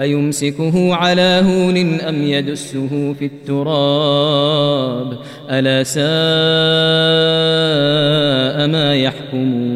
أيمسكه على هون أم يدسه في التراب؟ ألا ساء ما يحكمون؟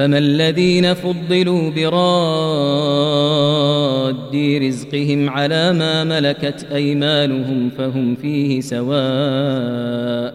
فما الذين فضلوا براد رزقهم على ما ملكت أيمانهم فهم فيه سواء